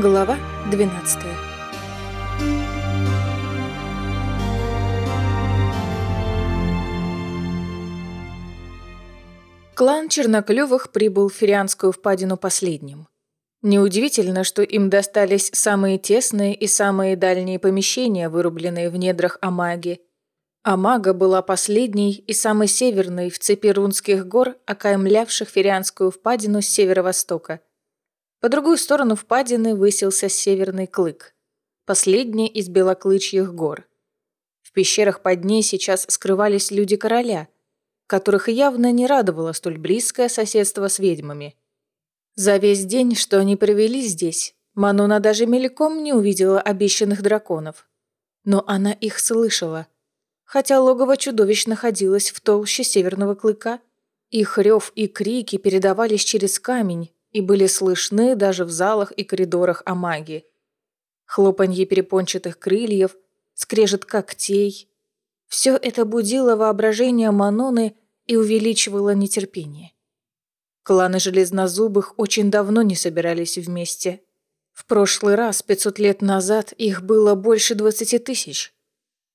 Глава 12 Клан Черноклювых прибыл в Ферианскую впадину последним. Неудивительно, что им достались самые тесные и самые дальние помещения, вырубленные в недрах Амаги. Амага была последней и самой северной в цепи рунских гор, окаймлявших Ферианскую впадину с северо-востока – по другую сторону впадины высился северный клык, последний из белоклычьих гор. В пещерах под ней сейчас скрывались люди короля, которых явно не радовало столь близкое соседство с ведьмами. За весь день, что они провели здесь, Мануна даже мельком не увидела обещанных драконов. Но она их слышала. Хотя логово чудовищ находилось в толще северного клыка, их рев и крики передавались через камень, и были слышны даже в залах и коридорах Амаги. Хлопанье перепончатых крыльев, скрежет когтей. Все это будило воображение Маноны и увеличивало нетерпение. Кланы Железнозубых очень давно не собирались вместе. В прошлый раз, 500 лет назад, их было больше 20 тысяч.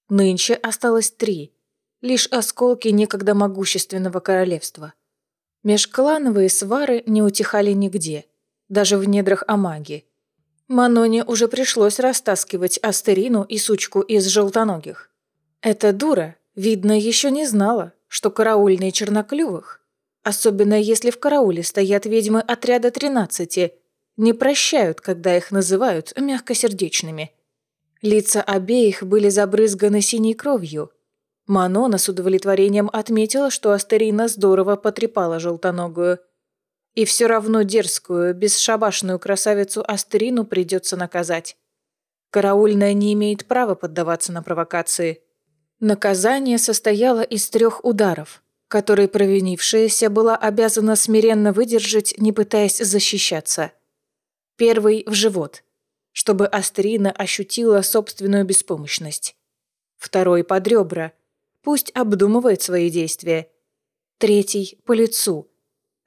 Нынче осталось три, лишь осколки некогда могущественного королевства – Межклановые свары не утихали нигде, даже в недрах Амаги. Маноне уже пришлось растаскивать Астерину и сучку из желтоногих. Эта дура, видно, еще не знала, что караульные черноклювых, особенно если в карауле стоят ведьмы отряда 13, не прощают, когда их называют мягкосердечными. Лица обеих были забрызганы синей кровью – Манона с удовлетворением отметила, что Астерина здорово потрепала желтоногую. И все равно дерзкую, бесшабашную красавицу Астерину придется наказать. Караульная не имеет права поддаваться на провокации. Наказание состояло из трех ударов, которые провинившаяся была обязана смиренно выдержать, не пытаясь защищаться. Первый – в живот, чтобы Астерина ощутила собственную беспомощность. Второй – под ребра – Пусть обдумывает свои действия. Третий – по лицу.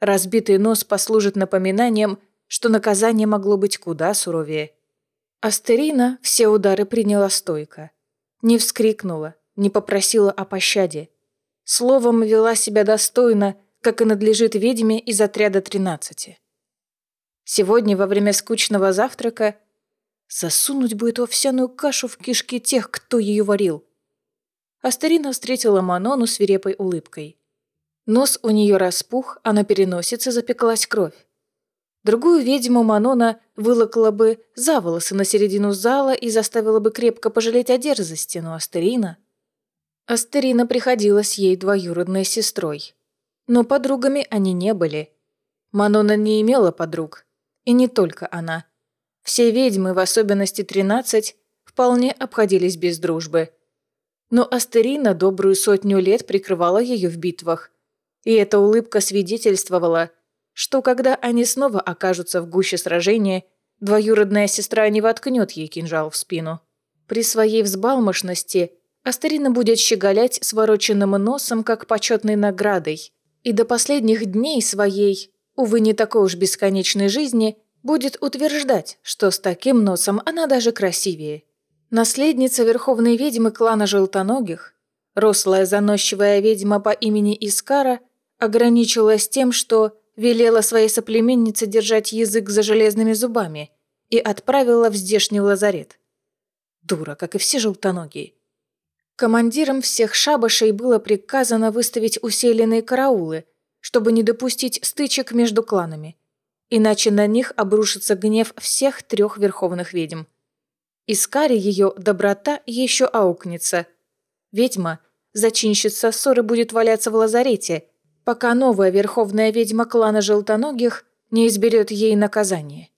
Разбитый нос послужит напоминанием, что наказание могло быть куда суровее. Астерина все удары приняла стойко. Не вскрикнула, не попросила о пощаде. Словом, вела себя достойно, как и надлежит ведьме из отряда тринадцати. Сегодня во время скучного завтрака засунуть эту овсяную кашу в кишки тех, кто ее варил. Астарина встретила Манону свирепой улыбкой. Нос у нее распух, а на переносице запеклась кровь. Другую ведьму Манона вылокла бы за волосы на середину зала и заставила бы крепко пожалеть о дерзости, но Астерина... Астерина приходилась ей двоюродной сестрой. Но подругами они не были. Манона не имела подруг. И не только она. Все ведьмы, в особенности тринадцать, вполне обходились без дружбы – но Астерина добрую сотню лет прикрывала ее в битвах. И эта улыбка свидетельствовала, что когда они снова окажутся в гуще сражения, двоюродная сестра не воткнет ей кинжал в спину. При своей взбалмошности Астерина будет щеголять свороченным носом, как почетной наградой, и до последних дней своей, увы, не такой уж бесконечной жизни, будет утверждать, что с таким носом она даже красивее. Наследница верховной ведьмы клана Желтоногих, рослая заносчивая ведьма по имени Искара, ограничилась тем, что велела своей соплеменнице держать язык за железными зубами и отправила в здешний лазарет. Дура, как и все желтоногие. Командирам всех шабашей было приказано выставить усиленные караулы, чтобы не допустить стычек между кланами, иначе на них обрушится гнев всех трех верховных ведьм – Искаре ее доброта еще аукнется. Ведьма, зачинщица ссоры будет валяться в лазарете, пока новая верховная ведьма клана Желтоногих не изберет ей наказание.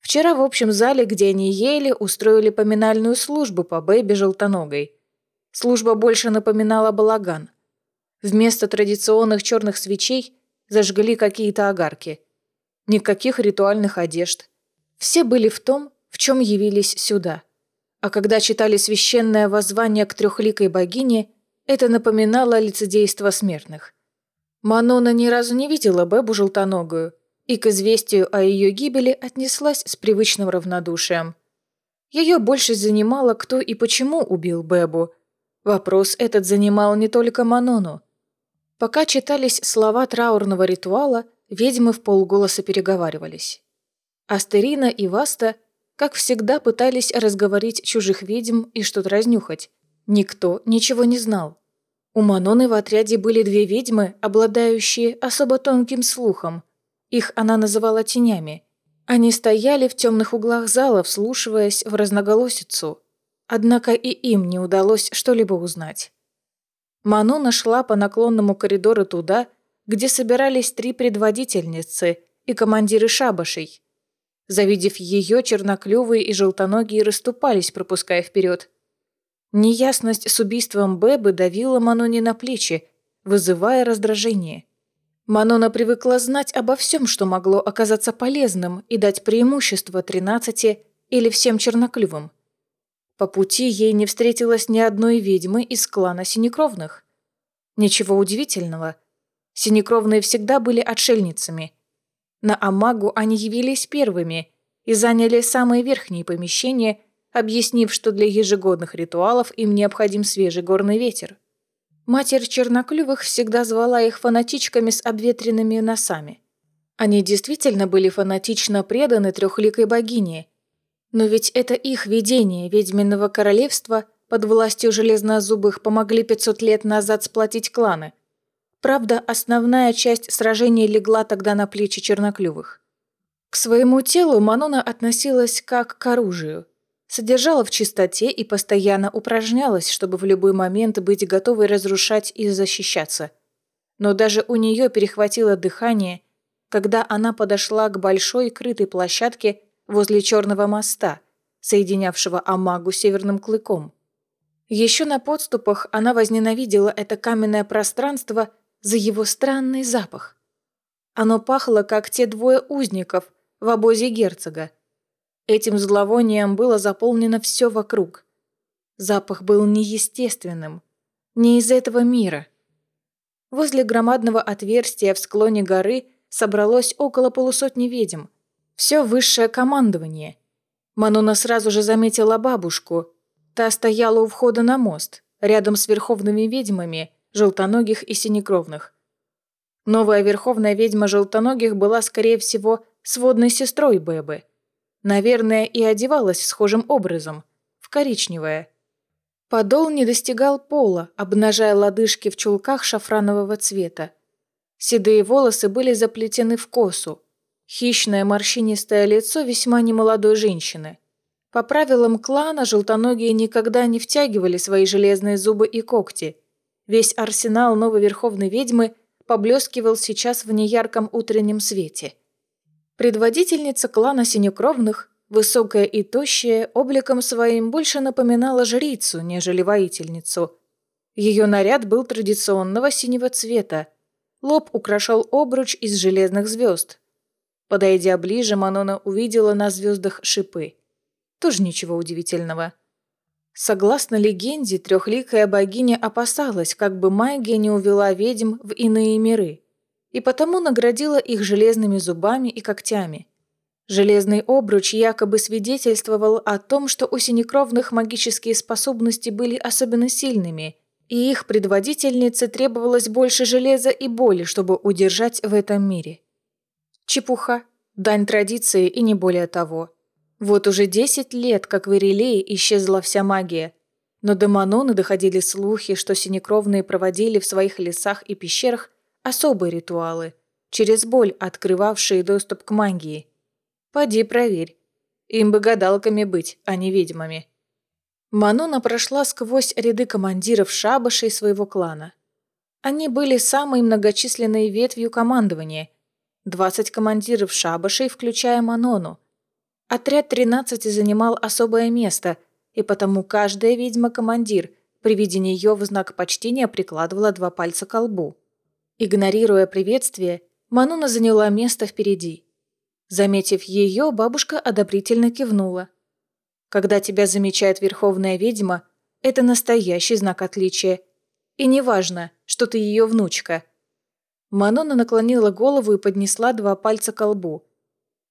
Вчера в общем зале, где они ели, устроили поминальную службу по Бэйби Желтоногой. Служба больше напоминала балаган. Вместо традиционных черных свечей зажгли какие-то огарки. Никаких ритуальных одежд. Все были в том, в чем явились сюда. А когда читали священное воззвание к трехликой богине, это напоминало лицедейство смертных. Манона ни разу не видела Бебу желтоногую и к известию о ее гибели отнеслась с привычным равнодушием. Ее больше занимало, кто и почему убил Бебу. Вопрос этот занимал не только Манону. Пока читались слова траурного ритуала, ведьмы в полголоса переговаривались. Астерина и Васта, как всегда, пытались разговорить чужих ведьм и что-то разнюхать. Никто ничего не знал. У Маноны в отряде были две ведьмы, обладающие особо тонким слухом. Их она называла тенями. Они стояли в темных углах зала, вслушиваясь в разноголосицу. Однако и им не удалось что-либо узнать. Манона шла по наклонному коридору туда, где собирались три предводительницы и командиры шабашей. Завидев ее, черноклювые и желтоногие расступались, пропуская вперед. Неясность с убийством Бэбы давила Маноне на плечи, вызывая раздражение. Манона привыкла знать обо всем, что могло оказаться полезным и дать преимущество тринадцати или всем черноклювам. По пути ей не встретилось ни одной ведьмы из клана Синекровных. Ничего удивительного. Синекровные всегда были отшельницами. На Амагу они явились первыми и заняли самые верхние помещения, объяснив, что для ежегодных ритуалов им необходим свежий горный ветер. Матерь Черноклювых всегда звала их фанатичками с обветренными носами. Они действительно были фанатично преданы трехликой богине. Но ведь это их видение ведьминого королевства под властью железнозубых помогли 500 лет назад сплотить кланы. Правда, основная часть сражения легла тогда на плечи Черноклювых. К своему телу Манона относилась как к оружию – Содержала в чистоте и постоянно упражнялась, чтобы в любой момент быть готовой разрушать и защищаться. Но даже у нее перехватило дыхание, когда она подошла к большой крытой площадке возле Черного моста, соединявшего Амагу с Северным Клыком. Еще на подступах она возненавидела это каменное пространство за его странный запах. Оно пахло, как те двое узников в обозе герцога, Этим зловонием было заполнено все вокруг. Запах был неестественным, не из этого мира. Возле громадного отверстия в склоне горы собралось около полусотни ведьм. Все высшее командование. Мануна сразу же заметила бабушку. Та стояла у входа на мост, рядом с верховными ведьмами, желтоногих и синекровных. Новая верховная ведьма желтоногих была, скорее всего, сводной сестрой Бэбы. Наверное, и одевалась схожим образом, в коричневое. Подол не достигал пола, обнажая лодыжки в чулках шафранового цвета. Седые волосы были заплетены в косу. Хищное морщинистое лицо весьма немолодой женщины. По правилам клана желтоногие никогда не втягивали свои железные зубы и когти. Весь арсенал новой верховной ведьмы поблескивал сейчас в неярком утреннем свете. Предводительница клана синекровных, высокая и тощая, обликом своим больше напоминала жрицу, нежели воительницу. Ее наряд был традиционного синего цвета. Лоб украшал обруч из железных звезд. Подойдя ближе, Манона увидела на звездах шипы. Тоже ничего удивительного. Согласно легенде, трехликая богиня опасалась, как бы магия не увела ведьм в иные миры и потому наградила их железными зубами и когтями. Железный обруч якобы свидетельствовал о том, что у синекровных магические способности были особенно сильными, и их предводительнице требовалось больше железа и боли, чтобы удержать в этом мире. Чепуха, дань традиции и не более того. Вот уже десять лет, как в Ирелее исчезла вся магия, но до Маноны доходили слухи, что синекровные проводили в своих лесах и пещерах особые ритуалы, через боль открывавшие доступ к магии. Поди проверь. Им бы гадалками быть, а не ведьмами. Манона прошла сквозь ряды командиров шабашей своего клана. Они были самой многочисленной ветвью командования. 20 командиров шабашей, включая Манону. Отряд 13 занимал особое место, и потому каждая ведьма-командир при виде нее в знак почтения прикладывала два пальца к лбу. Игнорируя приветствие, Мануна заняла место впереди. Заметив ее, бабушка одобрительно кивнула. Когда тебя замечает верховная ведьма, это настоящий знак отличия. И неважно, что ты ее внучка. Манона наклонила голову и поднесла два пальца к лбу.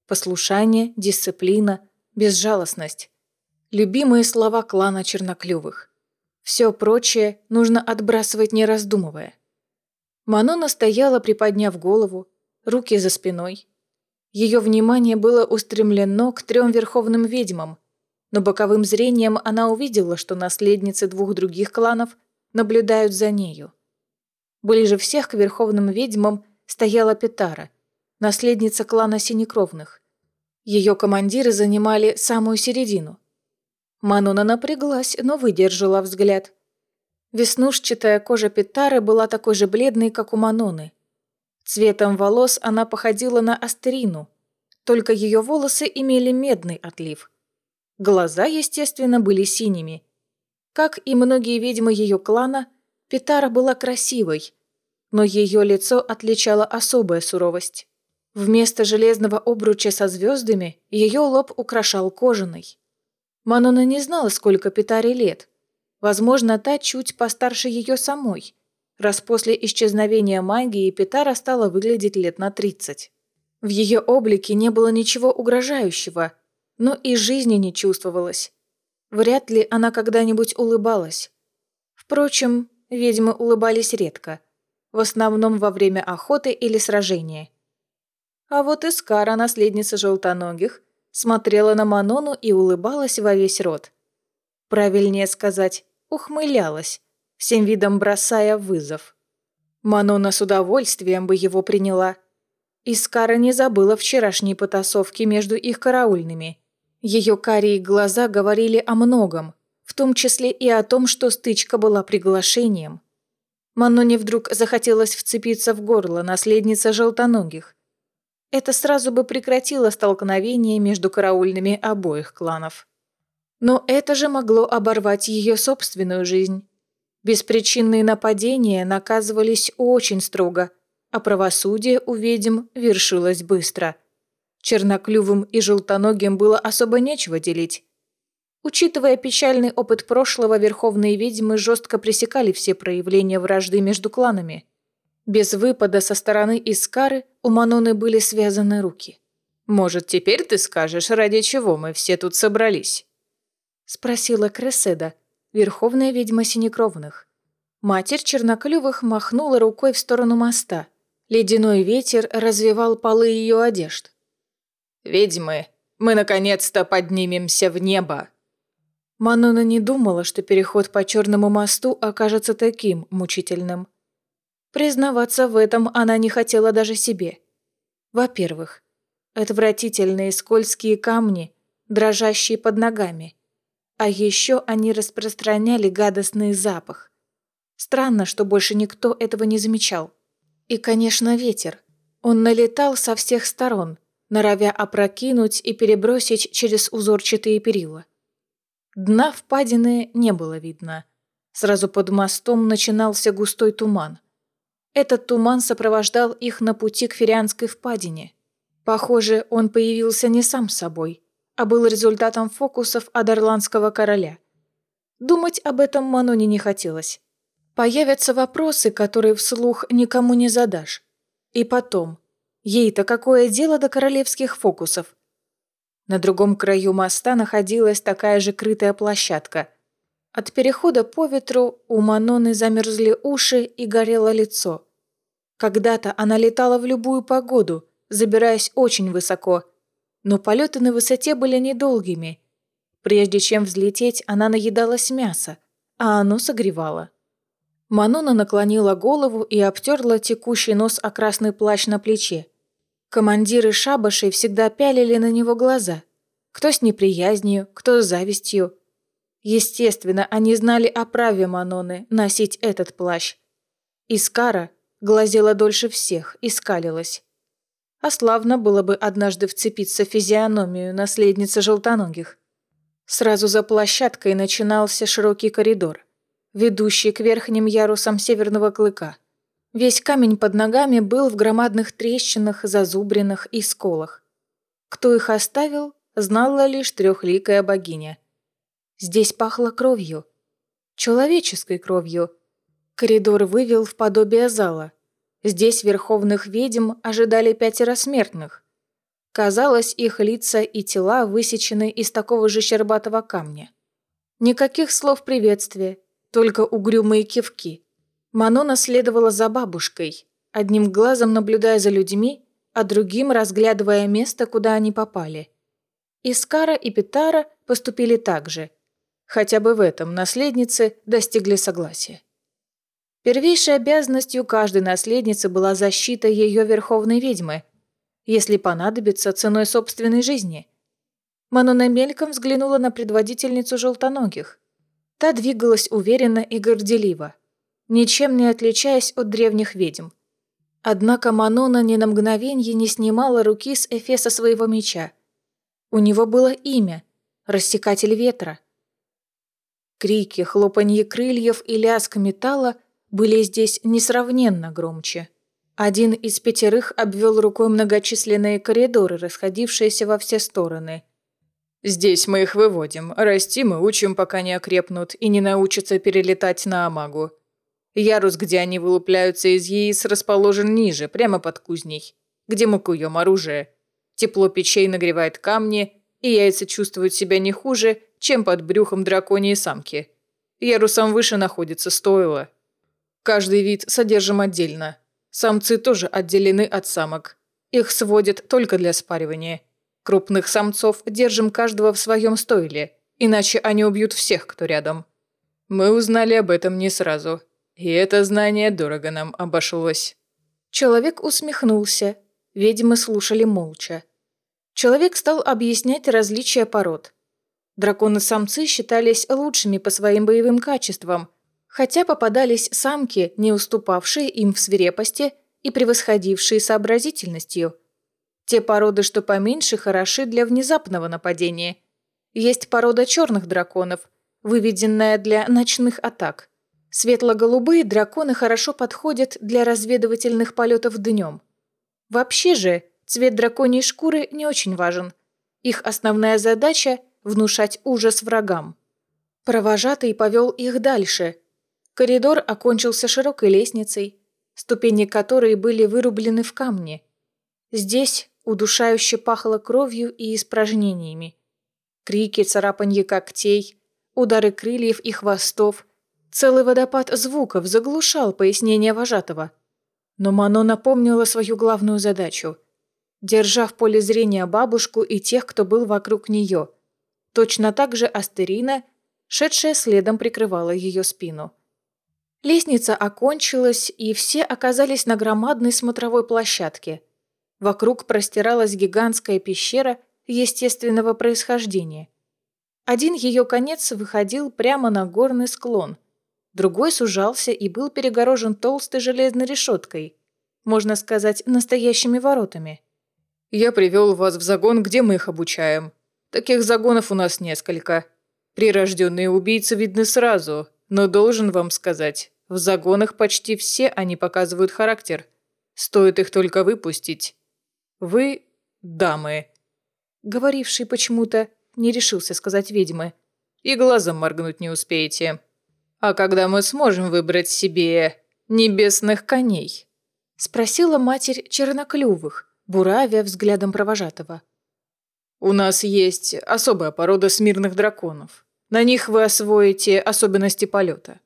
Послушание, дисциплина, безжалостность. Любимые слова клана Черноклювых. Все прочее нужно отбрасывать не раздумывая. Манона стояла, приподняв голову, руки за спиной. Ее внимание было устремлено к трем верховным ведьмам, но боковым зрением она увидела, что наследницы двух других кланов наблюдают за нею. Ближе всех к верховным ведьмам стояла Петара, наследница клана Синекровных. Ее командиры занимали самую середину – Мануна напряглась, но выдержала взгляд. Веснушчатая кожа Петары была такой же бледной, как у Маноны. Цветом волос она походила на астерину, только ее волосы имели медный отлив. Глаза, естественно, были синими. Как и многие ведьмы ее клана, Петара была красивой, но ее лицо отличала особая суровость. Вместо железного обруча со звездами ее лоб украшал кожаный. Манона не знала, сколько Петаре лет. Возможно, та чуть постарше ее самой, раз после исчезновения магии Петара стала выглядеть лет на 30. В ее облике не было ничего угрожающего, но и жизни не чувствовалось. Вряд ли она когда-нибудь улыбалась. Впрочем, ведьмы улыбались редко, в основном во время охоты или сражения. А вот Искара, наследница желтоногих, смотрела на Манону и улыбалась во весь рот. Правильнее сказать, ухмылялась, всем видом бросая вызов. Манона с удовольствием бы его приняла. Искара не забыла вчерашней потасовки между их караульными. Ее карие глаза говорили о многом, в том числе и о том, что стычка была приглашением. Маноне вдруг захотелось вцепиться в горло наследница желтоногих, это сразу бы прекратило столкновение между караульными обоих кланов. Но это же могло оборвать ее собственную жизнь. Беспричинные нападения наказывались очень строго, а правосудие у ведьм вершилось быстро. Черноклювым и желтоногим было особо нечего делить. Учитывая печальный опыт прошлого, верховные ведьмы жестко пресекали все проявления вражды между кланами – без выпада со стороны Искары у Маноны были связаны руки. «Может, теперь ты скажешь, ради чего мы все тут собрались?» Спросила Креседа, верховная ведьма Синекровных. Матерь Черноклювых махнула рукой в сторону моста. Ледяной ветер развивал полы ее одежд. «Ведьмы, мы наконец-то поднимемся в небо!» Манона не думала, что переход по Черному мосту окажется таким мучительным. Признаваться в этом она не хотела даже себе. Во-первых, отвратительные скользкие камни, дрожащие под ногами. А еще они распространяли гадостный запах. Странно, что больше никто этого не замечал. И, конечно, ветер. Он налетал со всех сторон, норовя опрокинуть и перебросить через узорчатые перила. Дна впадины не было видно. Сразу под мостом начинался густой туман. Этот туман сопровождал их на пути к Ферианской впадине. Похоже, он появился не сам собой, а был результатом фокусов Адерландского короля. Думать об этом Маноне не хотелось. Появятся вопросы, которые вслух никому не задашь. И потом, ей-то какое дело до королевских фокусов? На другом краю моста находилась такая же крытая площадка. От перехода по ветру у Маноны замерзли уши и горело лицо. Когда-то она летала в любую погоду, забираясь очень высоко. Но полеты на высоте были недолгими. Прежде чем взлететь, она наедалась мяса, а оно согревало. Манона наклонила голову и обтерла текущий нос о красный плащ на плече. Командиры шабашей всегда пялили на него глаза. Кто с неприязнью, кто с завистью. Естественно, они знали о праве Маноны носить этот плащ. Искара, глазела дольше всех и скалилась. А славно было бы однажды вцепиться в физиономию наследницы желтоногих. Сразу за площадкой начинался широкий коридор, ведущий к верхним ярусам северного клыка. Весь камень под ногами был в громадных трещинах, зазубринах и сколах. Кто их оставил, знала лишь трехликая богиня. Здесь пахло кровью. Человеческой кровью – Коридор вывел в подобие зала. Здесь верховных ведьм ожидали пятеро смертных. Казалось, их лица и тела высечены из такого же щербатого камня. Никаких слов приветствия, только угрюмые кивки. Манона следовала за бабушкой, одним глазом наблюдая за людьми, а другим разглядывая место, куда они попали. Искара и Питара поступили так же. Хотя бы в этом наследницы достигли согласия. Первейшей обязанностью каждой наследницы была защита ее верховной ведьмы, если понадобится ценой собственной жизни. Манона мельком взглянула на предводительницу желтоногих. Та двигалась уверенно и горделиво, ничем не отличаясь от древних ведьм. Однако Манона ни на мгновенье не снимала руки с эфеса своего меча. У него было имя – Рассекатель ветра. Крики, хлопанье крыльев и лязг металла были здесь несравненно громче. Один из пятерых обвел рукой многочисленные коридоры, расходившиеся во все стороны. «Здесь мы их выводим, расти мы учим, пока не окрепнут и не научатся перелетать на Амагу. Ярус, где они вылупляются из яиц, расположен ниже, прямо под кузней, где мы куем оружие. Тепло печей нагревает камни, и яйца чувствуют себя не хуже, чем под брюхом драконьей самки. Ярусом выше находится стойло. Каждый вид содержим отдельно. Самцы тоже отделены от самок. Их сводят только для спаривания. Крупных самцов держим каждого в своем стойле, иначе они убьют всех, кто рядом. Мы узнали об этом не сразу. И это знание дорого нам обошлось. Человек усмехнулся. Ведьмы слушали молча. Человек стал объяснять различия пород. Драконы-самцы считались лучшими по своим боевым качествам, хотя попадались самки, не уступавшие им в свирепости и превосходившие сообразительностью. Те породы, что поменьше, хороши для внезапного нападения. Есть порода черных драконов, выведенная для ночных атак – Светло-голубые драконы хорошо подходят для разведывательных полетов днем. Вообще же, цвет драконьей шкуры не очень важен. Их основная задача – внушать ужас врагам. Провожатый повел их дальше. Коридор окончился широкой лестницей, ступени которой были вырублены в камне. Здесь удушающе пахло кровью и испражнениями. Крики, царапанье когтей, удары крыльев и хвостов, Целый водопад звуков заглушал пояснение вожатого. Но Мано напомнила свою главную задачу, держа в поле зрения бабушку и тех, кто был вокруг нее. Точно так же Астерина, шедшая следом, прикрывала ее спину. Лестница окончилась, и все оказались на громадной смотровой площадке. Вокруг простиралась гигантская пещера естественного происхождения. Один ее конец выходил прямо на горный склон – другой сужался и был перегорожен толстой железной решеткой, можно сказать, настоящими воротами. «Я привел вас в загон, где мы их обучаем. Таких загонов у нас несколько. Прирожденные убийцы видны сразу, но должен вам сказать, в загонах почти все они показывают характер. Стоит их только выпустить. Вы – дамы». Говоривший почему-то не решился сказать ведьмы. «И глазом моргнуть не успеете». «А когда мы сможем выбрать себе небесных коней?» Спросила матерь черноклювых, буравя взглядом провожатого. «У нас есть особая порода смирных драконов. На них вы освоите особенности полета».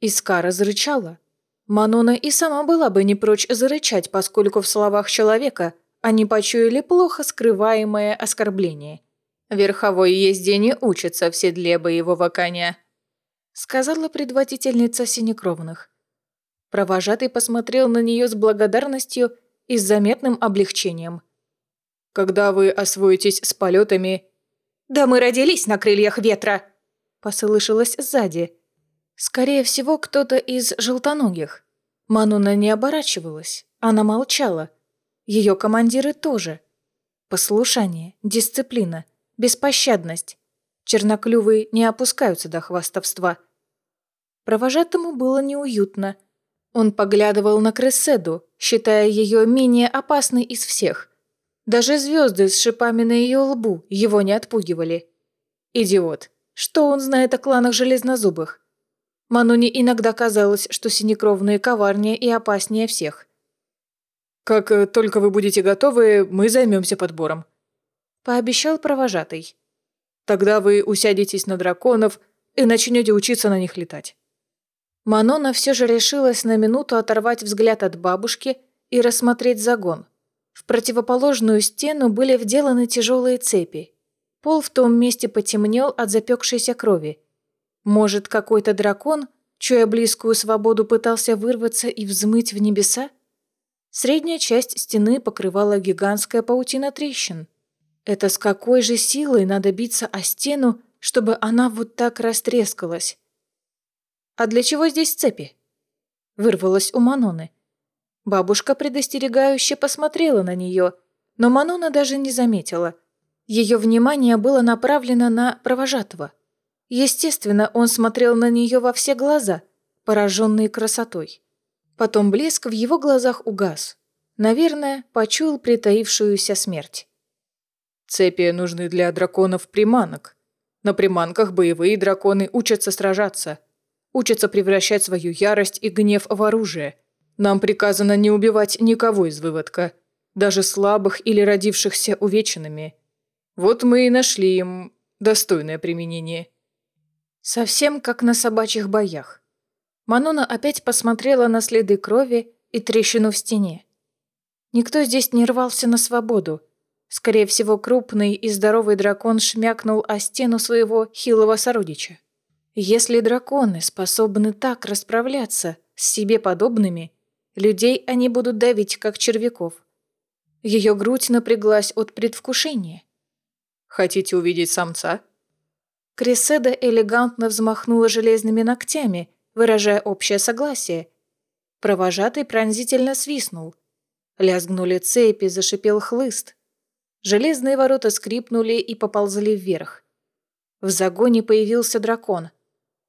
Искара зарычала. Манона и сама была бы не прочь зарычать, поскольку в словах человека они почуяли плохо скрываемое оскорбление. Верховой езде не учится в седле боевого коня, сказала предводительница синекровных. Провожатый посмотрел на нее с благодарностью и с заметным облегчением. «Когда вы освоитесь с полетами...» «Да мы родились на крыльях ветра!» послышалось сзади. Скорее всего, кто-то из желтоногих. Мануна не оборачивалась, она молчала. Ее командиры тоже. Послушание, дисциплина, беспощадность. Черноклювые не опускаются до хвастовства – Провожатому было неуютно. Он поглядывал на Кресседу, считая ее менее опасной из всех. Даже звезды с шипами на ее лбу его не отпугивали. Идиот. Что он знает о кланах железнозубых? Мануне иногда казалось, что синекровные коварнее и опаснее всех. Как э, только вы будете готовы, мы займемся подбором. Пообещал провожатый. Тогда вы усядетесь на драконов и начнете учиться на них летать. Манона все же решилась на минуту оторвать взгляд от бабушки и рассмотреть загон. В противоположную стену были вделаны тяжелые цепи. Пол в том месте потемнел от запекшейся крови. Может, какой-то дракон, чуя близкую свободу, пытался вырваться и взмыть в небеса? Средняя часть стены покрывала гигантская паутина трещин. Это с какой же силой надо биться о стену, чтобы она вот так растрескалась? «А для чего здесь цепи?» Вырвалась у Маноны. Бабушка предостерегающе посмотрела на нее, но Манона даже не заметила. Ее внимание было направлено на провожатого. Естественно, он смотрел на нее во все глаза, пораженные красотой. Потом блеск в его глазах угас. Наверное, почуял притаившуюся смерть. Цепи нужны для драконов-приманок. На приманках боевые драконы учатся сражаться. Учатся превращать свою ярость и гнев в оружие. Нам приказано не убивать никого из выводка, даже слабых или родившихся увеченными. Вот мы и нашли им достойное применение. Совсем как на собачьих боях. Манона опять посмотрела на следы крови и трещину в стене. Никто здесь не рвался на свободу. Скорее всего, крупный и здоровый дракон шмякнул о стену своего хилого сородича. Если драконы способны так расправляться с себе подобными, людей они будут давить, как червяков. Ее грудь напряглась от предвкушения. «Хотите увидеть самца?» Креседа элегантно взмахнула железными ногтями – выражая общее согласие. Провожатый пронзительно свистнул. Лязгнули цепи, зашипел хлыст. Железные ворота скрипнули и поползли вверх. В загоне появился дракон.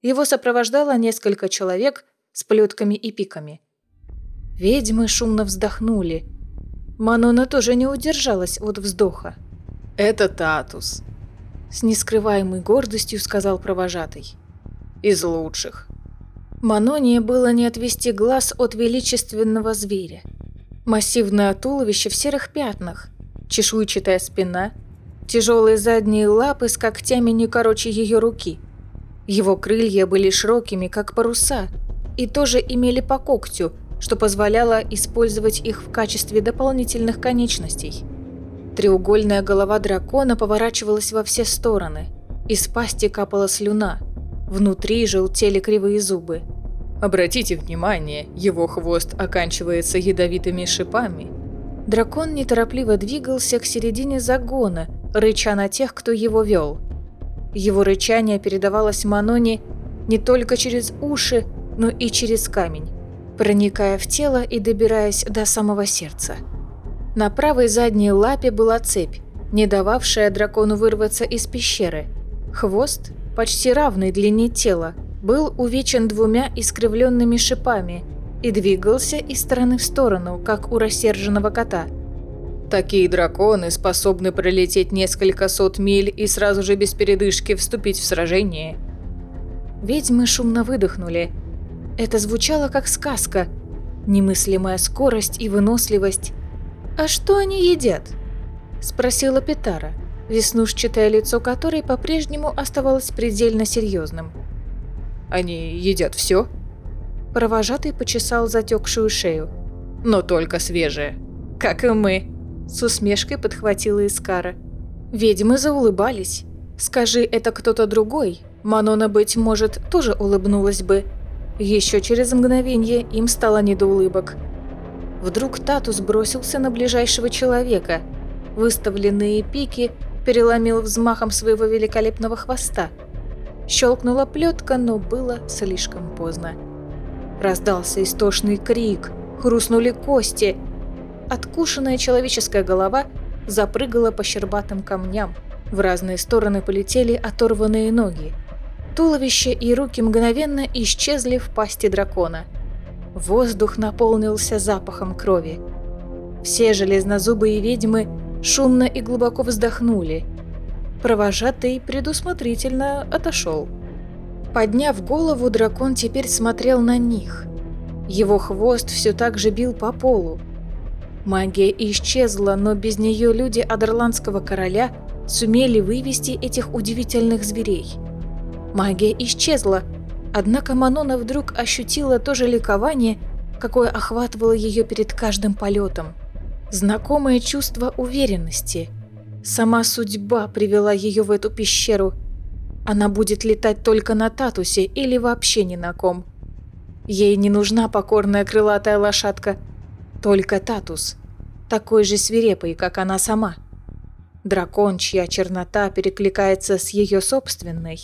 Его сопровождало несколько человек с плетками и пиками. Ведьмы шумно вздохнули. Манона тоже не удержалась от вздоха. «Это Татус», — с нескрываемой гордостью сказал провожатый. «Из лучших. Маноне было не отвести глаз от величественного зверя. Массивное туловище в серых пятнах, чешуйчатая спина, тяжелые задние лапы с когтями не короче ее руки. Его крылья были широкими, как паруса, и тоже имели по когтю, что позволяло использовать их в качестве дополнительных конечностей. Треугольная голова дракона поворачивалась во все стороны, из пасти капала слюна – Внутри желтели кривые зубы. Обратите внимание, его хвост оканчивается ядовитыми шипами. Дракон неторопливо двигался к середине загона, рыча на тех, кто его вел. Его рычание передавалось Маноне не только через уши, но и через камень, проникая в тело и добираясь до самого сердца. На правой задней лапе была цепь, не дававшая дракону вырваться из пещеры. Хвост почти равной длине тела, был увечен двумя искривленными шипами и двигался из стороны в сторону, как у рассерженного кота. Такие драконы способны пролететь несколько сот миль и сразу же без передышки вступить в сражение. Ведьмы шумно выдохнули. Это звучало как сказка. Немыслимая скорость и выносливость. «А что они едят?» – спросила Петара веснушчатое лицо которой по-прежнему оставалось предельно серьезным. «Они едят все?» Провожатый почесал затекшую шею. «Но только свежее. Как и мы!» С усмешкой подхватила Искара. Ведьмы заулыбались. Скажи это кто-то другой, Манона, быть может, тоже улыбнулась бы. Еще через мгновение им стало не до улыбок. Вдруг Татус бросился на ближайшего человека. Выставленные пики переломил взмахом своего великолепного хвоста. Щелкнула плетка, но было слишком поздно. Раздался истошный крик, хрустнули кости. Откушенная человеческая голова запрыгала по щербатым камням. В разные стороны полетели оторванные ноги. Туловище и руки мгновенно исчезли в пасти дракона. Воздух наполнился запахом крови. Все железнозубые ведьмы шумно и глубоко вздохнули. Провожатый предусмотрительно отошел. Подняв голову, дракон теперь смотрел на них. Его хвост все так же бил по полу. Магия исчезла, но без нее люди Адерландского короля сумели вывести этих удивительных зверей. Магия исчезла, однако Манона вдруг ощутила то же ликование, какое охватывало ее перед каждым полетом. Знакомое чувство уверенности. Сама судьба привела ее в эту пещеру. Она будет летать только на Татусе или вообще ни на ком. Ей не нужна покорная крылатая лошадка – только Татус, такой же свирепый, как она сама. Дракон, чья чернота перекликается с ее собственной.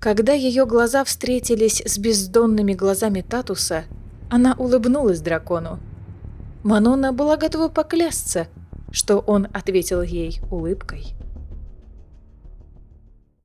Когда ее глаза встретились с бездонными глазами Татуса, она улыбнулась дракону. Манона была готова поклясться, что он ответил ей улыбкой.